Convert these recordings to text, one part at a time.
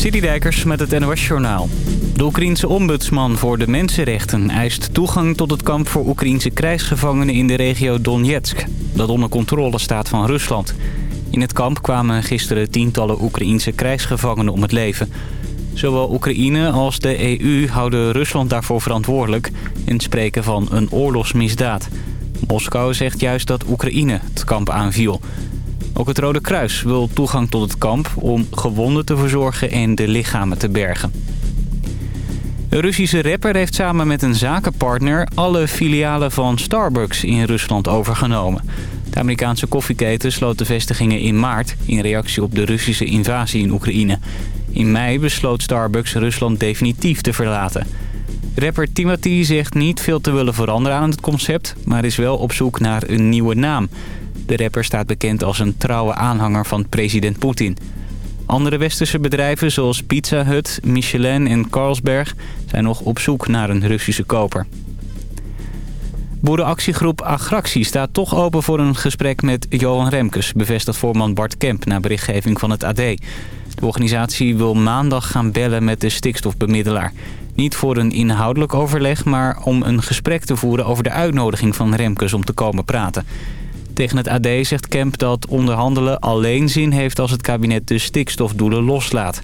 Citydijkers met het NOS Journaal. De Oekraïense ombudsman voor de mensenrechten eist toegang tot het kamp voor Oekraïense krijgsgevangenen in de regio Donetsk. Dat onder controle staat van Rusland. In het kamp kwamen gisteren tientallen Oekraïense krijgsgevangenen om het leven. Zowel Oekraïne als de EU houden Rusland daarvoor verantwoordelijk en spreken van een oorlogsmisdaad. Moskou zegt juist dat Oekraïne het kamp aanviel. Ook het Rode Kruis wil toegang tot het kamp om gewonden te verzorgen en de lichamen te bergen. Een Russische rapper heeft samen met een zakenpartner alle filialen van Starbucks in Rusland overgenomen. De Amerikaanse koffieketen sloot de vestigingen in maart in reactie op de Russische invasie in Oekraïne. In mei besloot Starbucks Rusland definitief te verlaten. Rapper Timothy zegt niet veel te willen veranderen aan het concept, maar is wel op zoek naar een nieuwe naam. De rapper staat bekend als een trouwe aanhanger van president Poetin. Andere westerse bedrijven zoals Pizza Hut, Michelin en Carlsberg zijn nog op zoek naar een Russische koper. Boerenactiegroep Agractie staat toch open voor een gesprek met Johan Remkes... bevestigt voorman Bart Kemp na berichtgeving van het AD. De organisatie wil maandag gaan bellen met de stikstofbemiddelaar. Niet voor een inhoudelijk overleg, maar om een gesprek te voeren... over de uitnodiging van Remkes om te komen praten. Tegen het AD zegt Kemp dat onderhandelen alleen zin heeft als het kabinet de stikstofdoelen loslaat.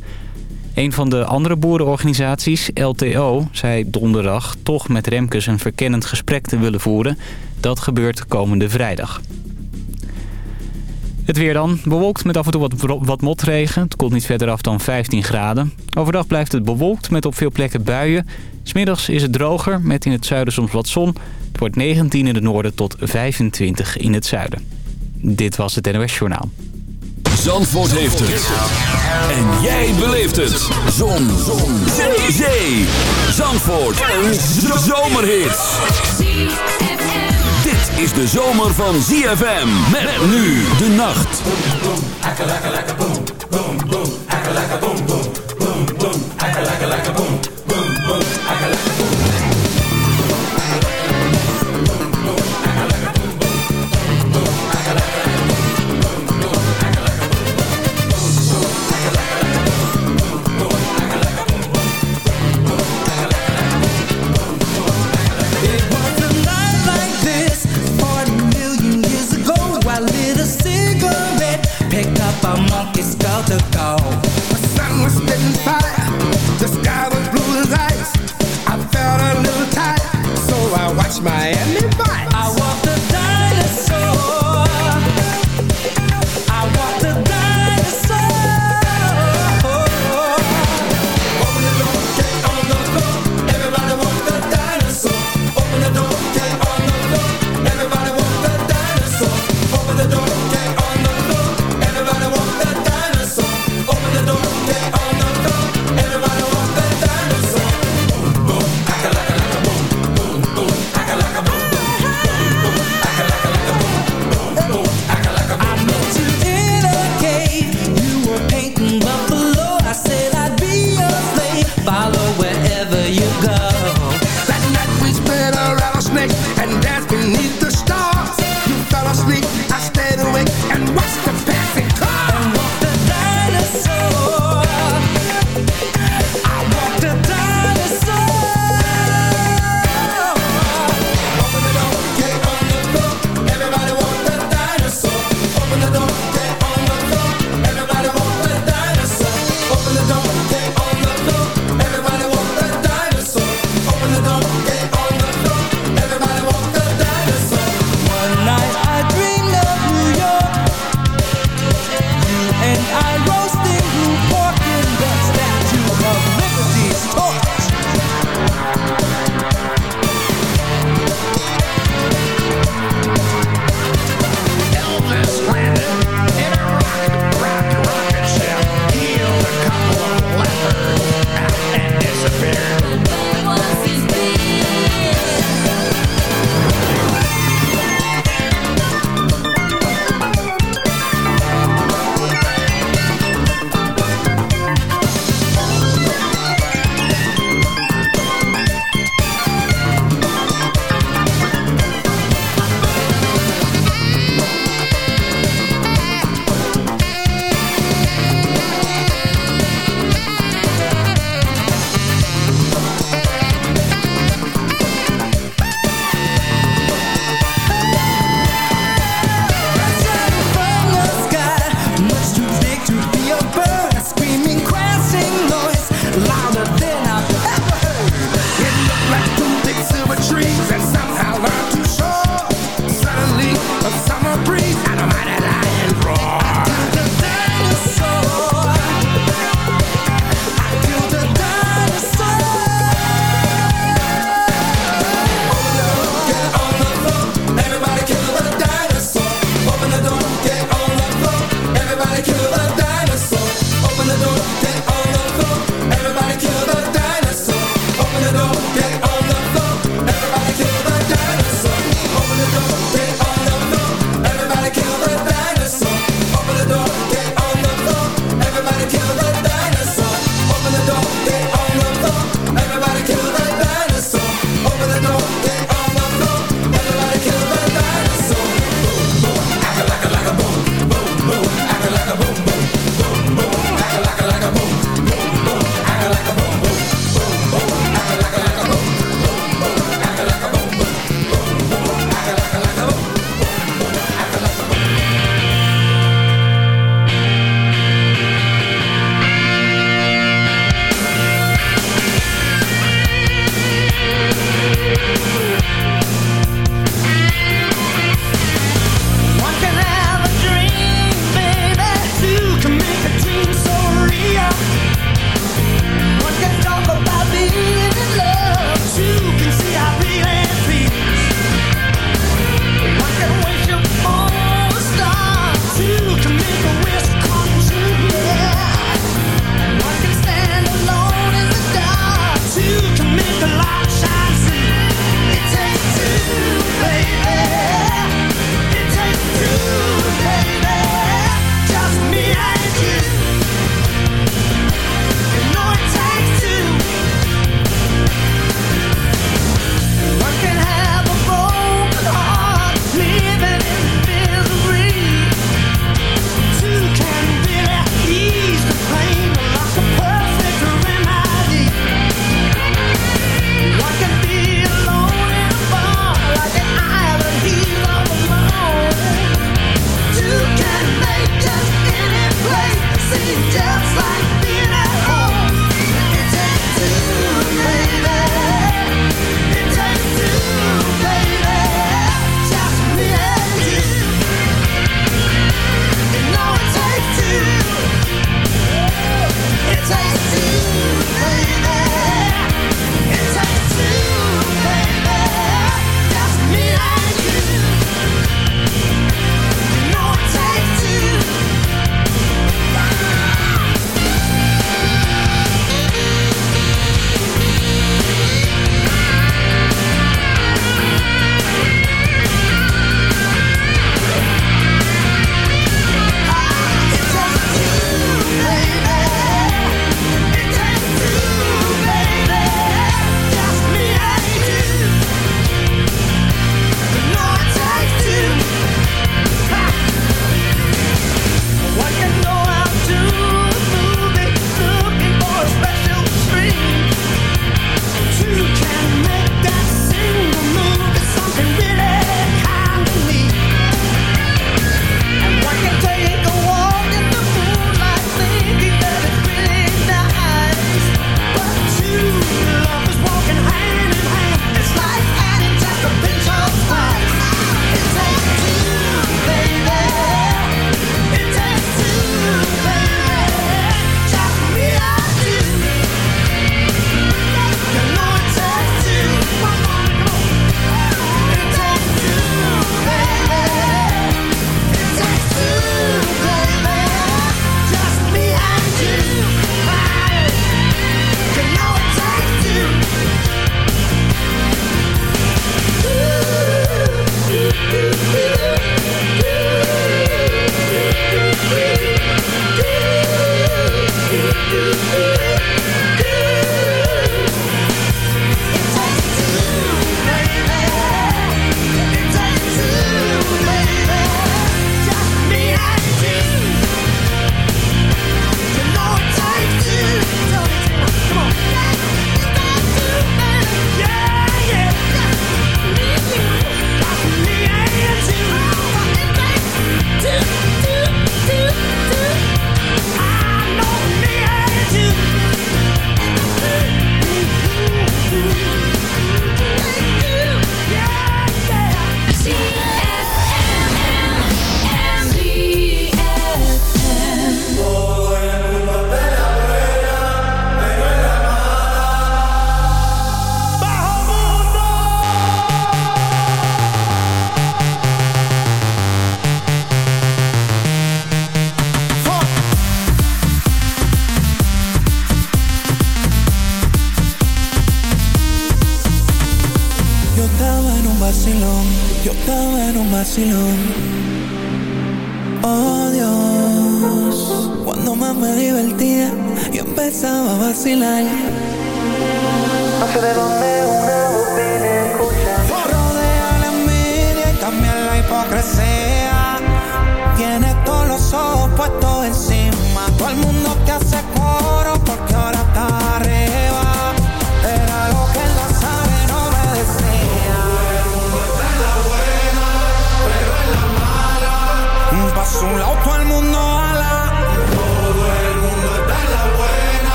Een van de andere boerenorganisaties, LTO, zei donderdag toch met Remkes een verkennend gesprek te willen voeren. Dat gebeurt komende vrijdag. Het weer dan. Bewolkt met af en toe wat, wat motregen. Het komt niet verder af dan 15 graden. Overdag blijft het bewolkt met op veel plekken buien. Smiddags is het droger met in het zuiden soms wat zon. Het wordt 19 in het noorden tot 25 in het zuiden. Dit was het NOS Journaal. Zandvoort heeft het. En jij beleeft het. Zon. zon. Zee. Zee. Zandvoort. Een zomerhit. Dit is de zomer van ZFM. Met nu de nacht.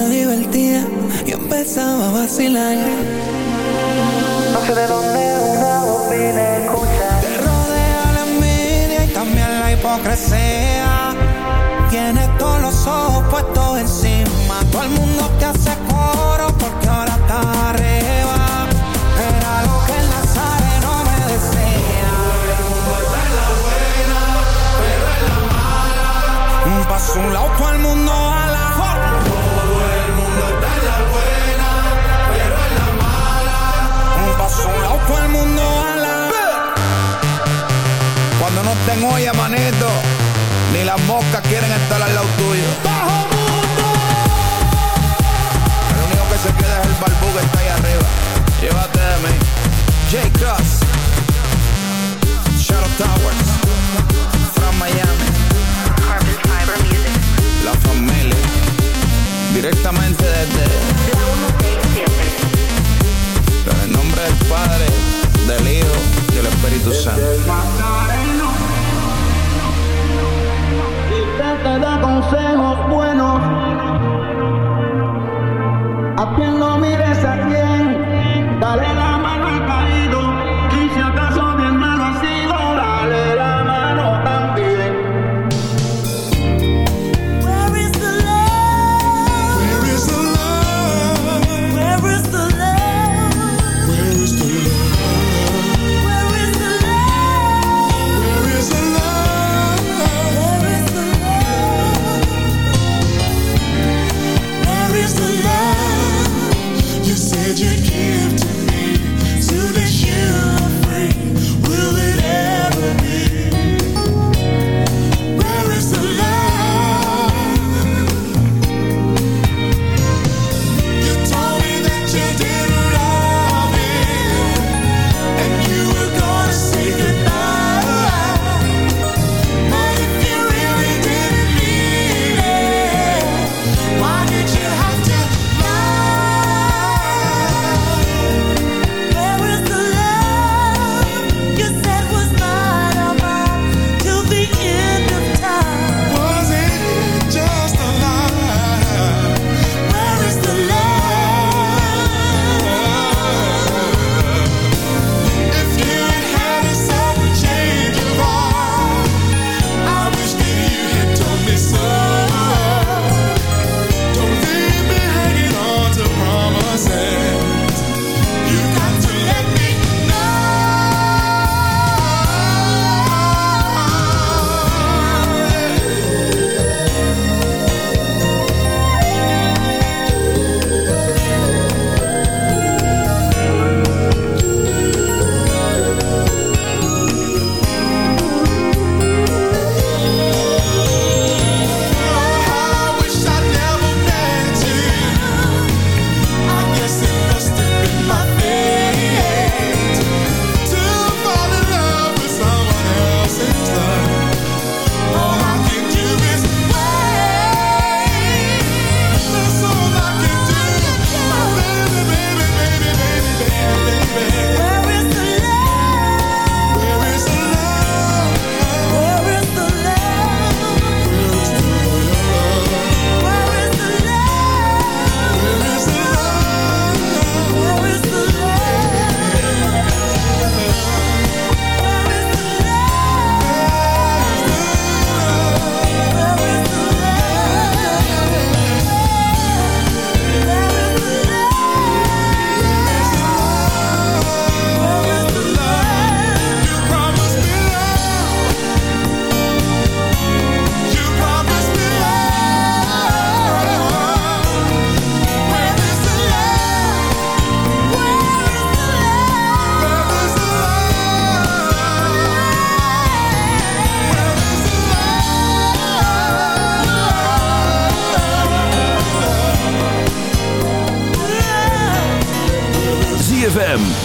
Me divertía, yo empezaba a vacilar. No sé de dónde una voz viene a escuchar. Te rodea la envidia y también la hipocresía. Tienes todos los ojos puestos encima. Todo el mundo te hace coro porque ahora está arriba. Era lo que él no sabe, no me decía. Un paso a un lado, todo el mundo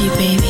love you, baby.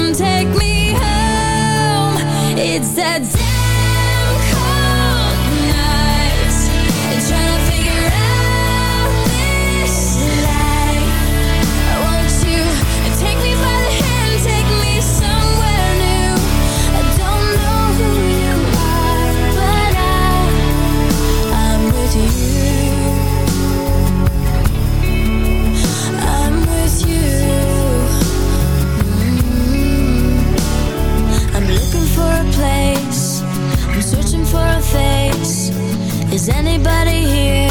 Is anybody here?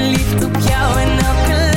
verliefd op jou en elke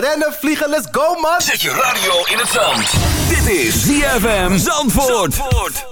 rennen, vliegen, let's go man! Zet je radio in het zand. Dit is ZFM Zandvoort. Zandvoort.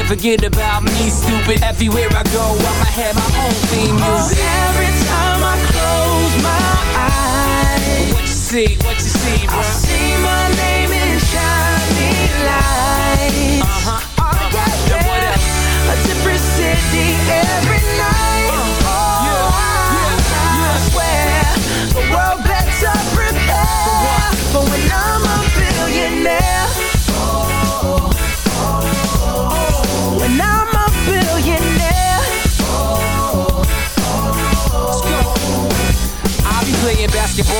forget about me, stupid. Everywhere I go, I'ma have my own theme music. Oh, every time I close my eyes, What you see? What you see, bro? I see my name in shining lights. Uh-huh. Oh, yeah, Yeah, what else? A different city every night. podcast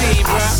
See, bruh.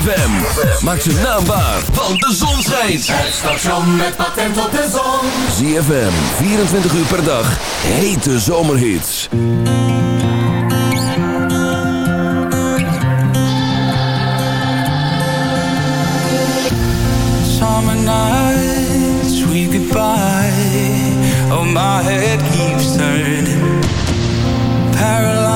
ZFM. Maak ze naambaar, want de zon schijnt. Het station met patent op de zon. ZFM, 24 uur per dag. Hete zomerhits. Summer nights, we goodbye. Oh, my head keeps turning. Paralyzed.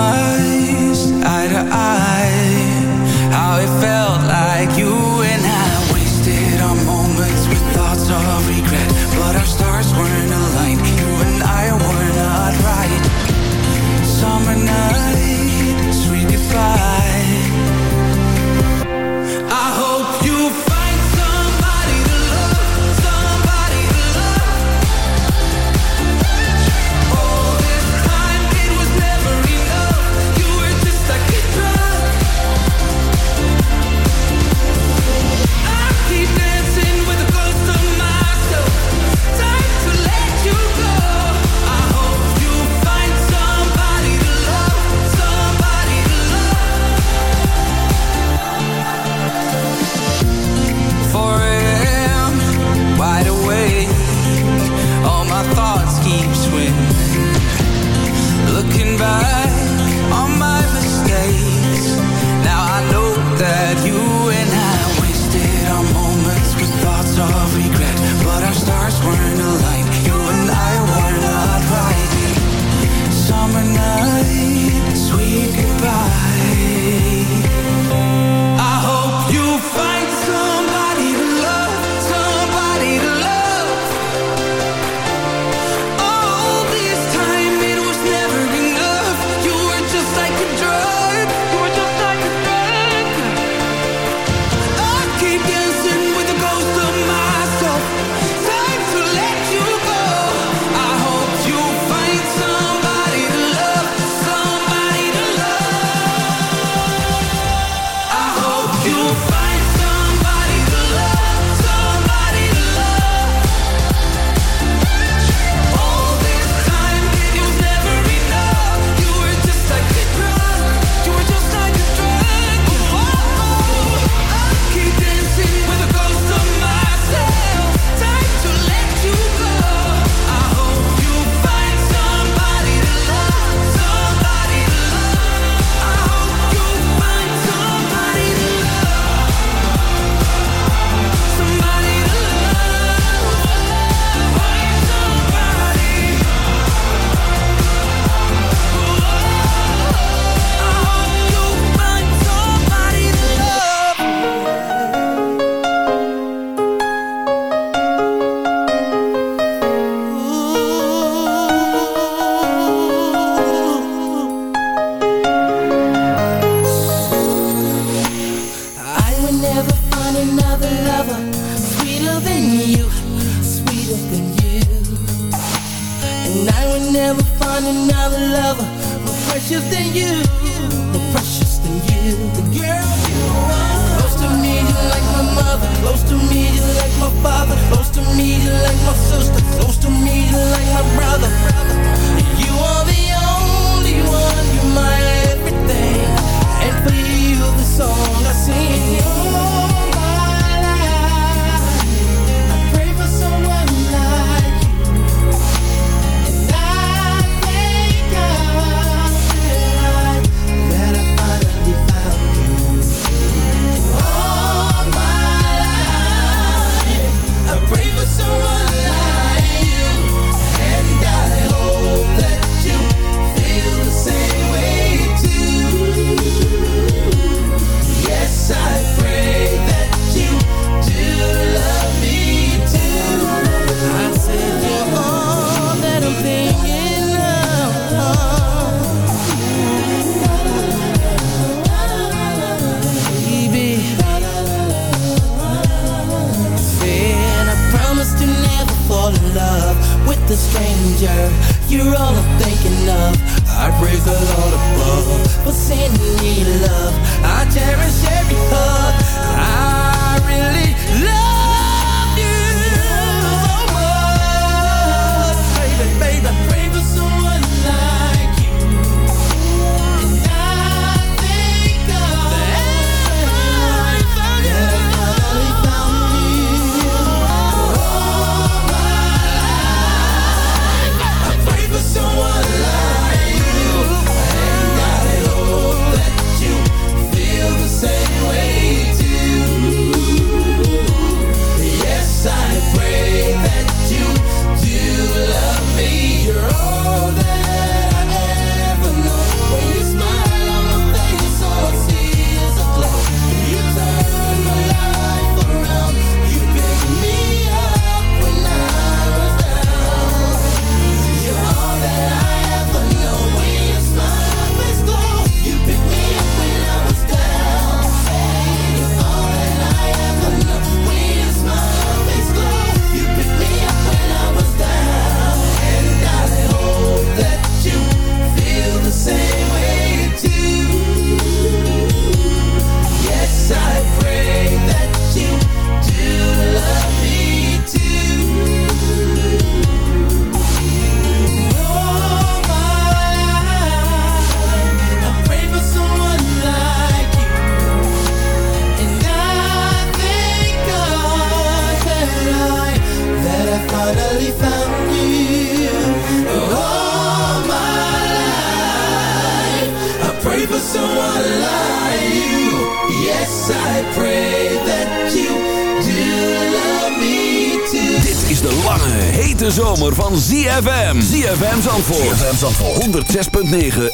Zandvoort. 106.9